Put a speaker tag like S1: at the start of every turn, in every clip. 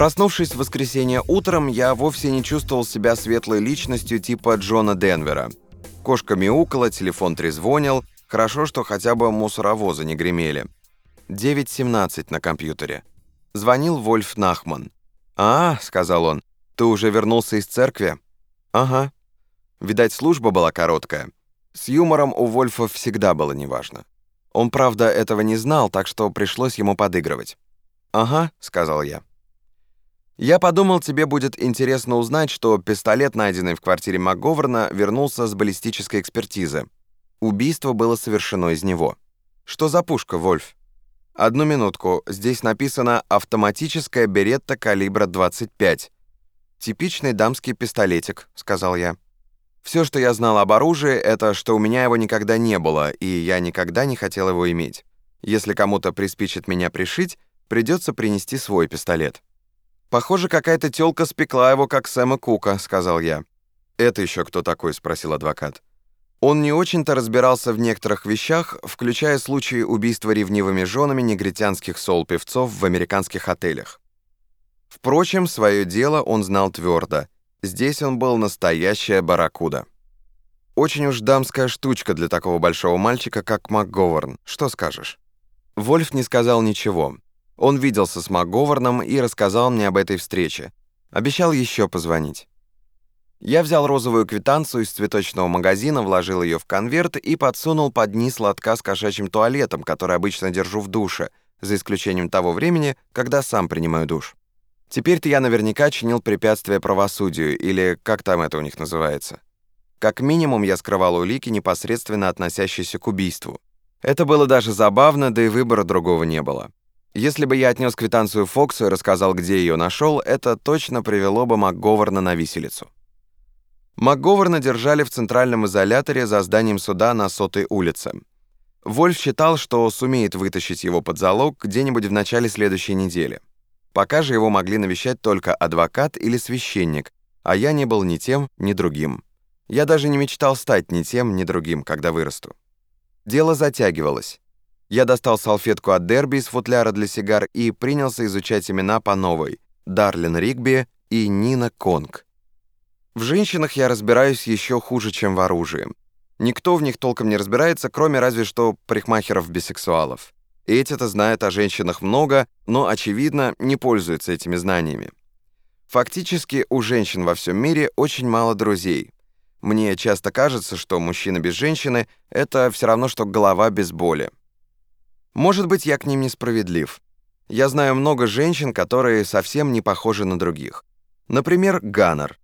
S1: Проснувшись в воскресенье утром, я вовсе не чувствовал себя светлой личностью типа Джона Денвера. Кошка мяукала, телефон трезвонил. Хорошо, что хотя бы мусоровозы не гремели. 9.17 на компьютере. Звонил Вольф Нахман. «А, — сказал он, — ты уже вернулся из церкви?» «Ага». Видать, служба была короткая. С юмором у Вольфа всегда было неважно. Он, правда, этого не знал, так что пришлось ему подыгрывать. «Ага», — сказал я. Я подумал, тебе будет интересно узнать, что пистолет, найденный в квартире МакГоверна, вернулся с баллистической экспертизы. Убийство было совершено из него. Что за пушка, Вольф? Одну минутку. Здесь написано «автоматическая беретта калибра 25». «Типичный дамский пистолетик», — сказал я. Все, что я знал об оружии, это что у меня его никогда не было, и я никогда не хотел его иметь. Если кому-то приспичит меня пришить, придется принести свой пистолет. «Похоже, какая-то тёлка спекла его, как Сэма Кука», — сказал я. «Это еще кто такой?» — спросил адвокат. Он не очень-то разбирался в некоторых вещах, включая случаи убийства ревнивыми женами негритянских сол-певцов в американских отелях. Впрочем, свое дело он знал твердо. Здесь он был настоящая барракуда. Очень уж дамская штучка для такого большого мальчика, как МакГоверн. Что скажешь? Вольф не сказал ничего. Он виделся с МакГоварном и рассказал мне об этой встрече. Обещал еще позвонить. Я взял розовую квитанцию из цветочного магазина, вложил ее в конверт и подсунул под низ лотка с кошачьим туалетом, который обычно держу в душе, за исключением того времени, когда сам принимаю душ. Теперь-то я наверняка чинил препятствие правосудию, или как там это у них называется. Как минимум, я скрывал улики, непосредственно относящиеся к убийству. Это было даже забавно, да и выбора другого не было. Если бы я отнес квитанцию Фоксу и рассказал, где ее нашел, это точно привело бы МакГоварна на виселицу. МакГоварна держали в центральном изоляторе за зданием суда на Сотой улице. Вольф считал, что сумеет вытащить его под залог где-нибудь в начале следующей недели. Пока же его могли навещать только адвокат или священник, а я не был ни тем, ни другим. Я даже не мечтал стать ни тем, ни другим, когда вырасту. Дело затягивалось. Я достал салфетку от Дерби из футляра для сигар и принялся изучать имена по новой. Дарлин Ригби и Нина Конг. В женщинах я разбираюсь еще хуже, чем в оружии. Никто в них толком не разбирается, кроме разве что парикмахеров-бисексуалов. Эти-то знают о женщинах много, но, очевидно, не пользуются этими знаниями. Фактически, у женщин во всем мире очень мало друзей. Мне часто кажется, что мужчина без женщины — это все равно, что голова без боли. Может быть, я к ним несправедлив. Я знаю много женщин, которые совсем не похожи на других. Например, Ганнер.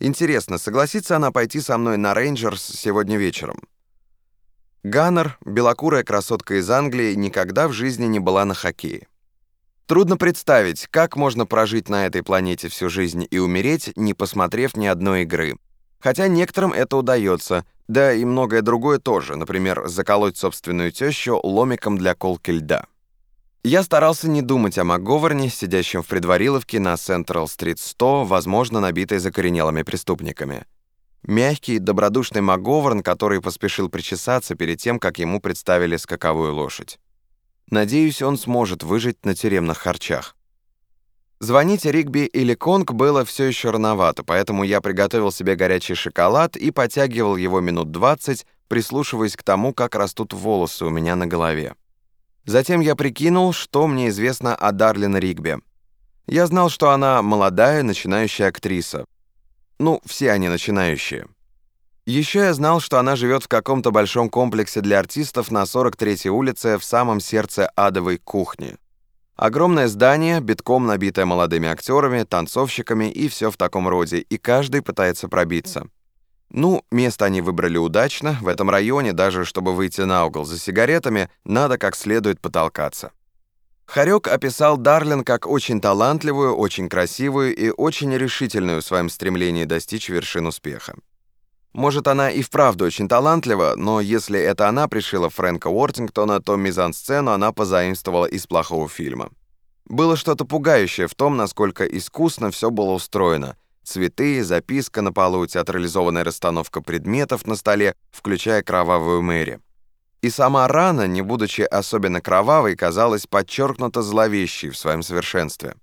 S1: Интересно, согласится она пойти со мной на Рейнджерс сегодня вечером? Ганнер, белокурая красотка из Англии, никогда в жизни не была на хоккее. Трудно представить, как можно прожить на этой планете всю жизнь и умереть, не посмотрев ни одной игры. Хотя некоторым это удается, да и многое другое тоже, например, заколоть собственную тещу ломиком для колки льда. Я старался не думать о МакГоверне, сидящем в предвариловке на Централ-стрит 100, возможно, набитой закоренелыми преступниками. Мягкий, добродушный МакГоверн, который поспешил причесаться перед тем, как ему представили скаковую лошадь. Надеюсь, он сможет выжить на тюремных харчах. Звонить Ригби или Конг было все еще рановато, поэтому я приготовил себе горячий шоколад и потягивал его минут 20, прислушиваясь к тому, как растут волосы у меня на голове. Затем я прикинул, что мне известно о Дарлин Ригби. Я знал, что она молодая, начинающая актриса. Ну, все они начинающие. Еще я знал, что она живет в каком-то большом комплексе для артистов на 43-й улице в самом сердце адовой кухни. Огромное здание, битком набитое молодыми актерами, танцовщиками и все в таком роде, и каждый пытается пробиться. Ну, место они выбрали удачно, в этом районе, даже чтобы выйти на угол за сигаретами, надо как следует потолкаться. Харек описал Дарлин как очень талантливую, очень красивую и очень решительную в своем стремлении достичь вершин успеха. Может, она и вправду очень талантлива, но если это она пришила Фрэнка Уортингтона, то мизансцену она позаимствовала из плохого фильма. Было что-то пугающее в том, насколько искусно все было устроено. Цветы, записка на полу, театрализованная расстановка предметов на столе, включая кровавую Мэри. И сама рана, не будучи особенно кровавой, казалась подчеркнуто зловещей в своем совершенстве.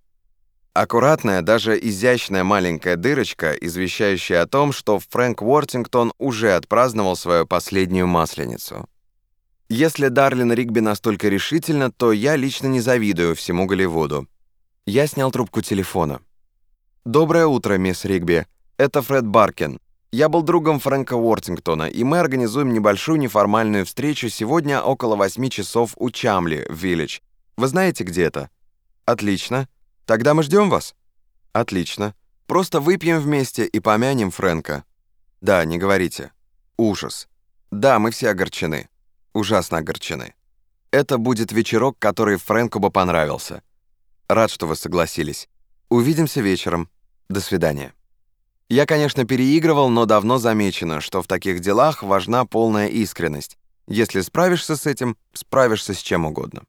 S1: Аккуратная, даже изящная маленькая дырочка, извещающая о том, что Фрэнк Уортингтон уже отпраздновал свою последнюю масленицу. Если Дарлин Ригби настолько решительно, то я лично не завидую всему Голливуду. Я снял трубку телефона. «Доброе утро, мисс Ригби. Это Фред Баркин. Я был другом Фрэнка Уортингтона, и мы организуем небольшую неформальную встречу сегодня около 8 часов у Чамли, Виллидж. Вы знаете, где это? Отлично. Тогда мы ждем вас? Отлично. Просто выпьем вместе и помянем Фрэнка. Да, не говорите. Ужас. Да, мы все огорчены. Ужасно огорчены. Это будет вечерок, который Фрэнку бы понравился. Рад, что вы согласились. Увидимся вечером. До свидания. Я, конечно, переигрывал, но давно замечено, что в таких делах важна полная искренность. Если справишься с этим, справишься с чем угодно.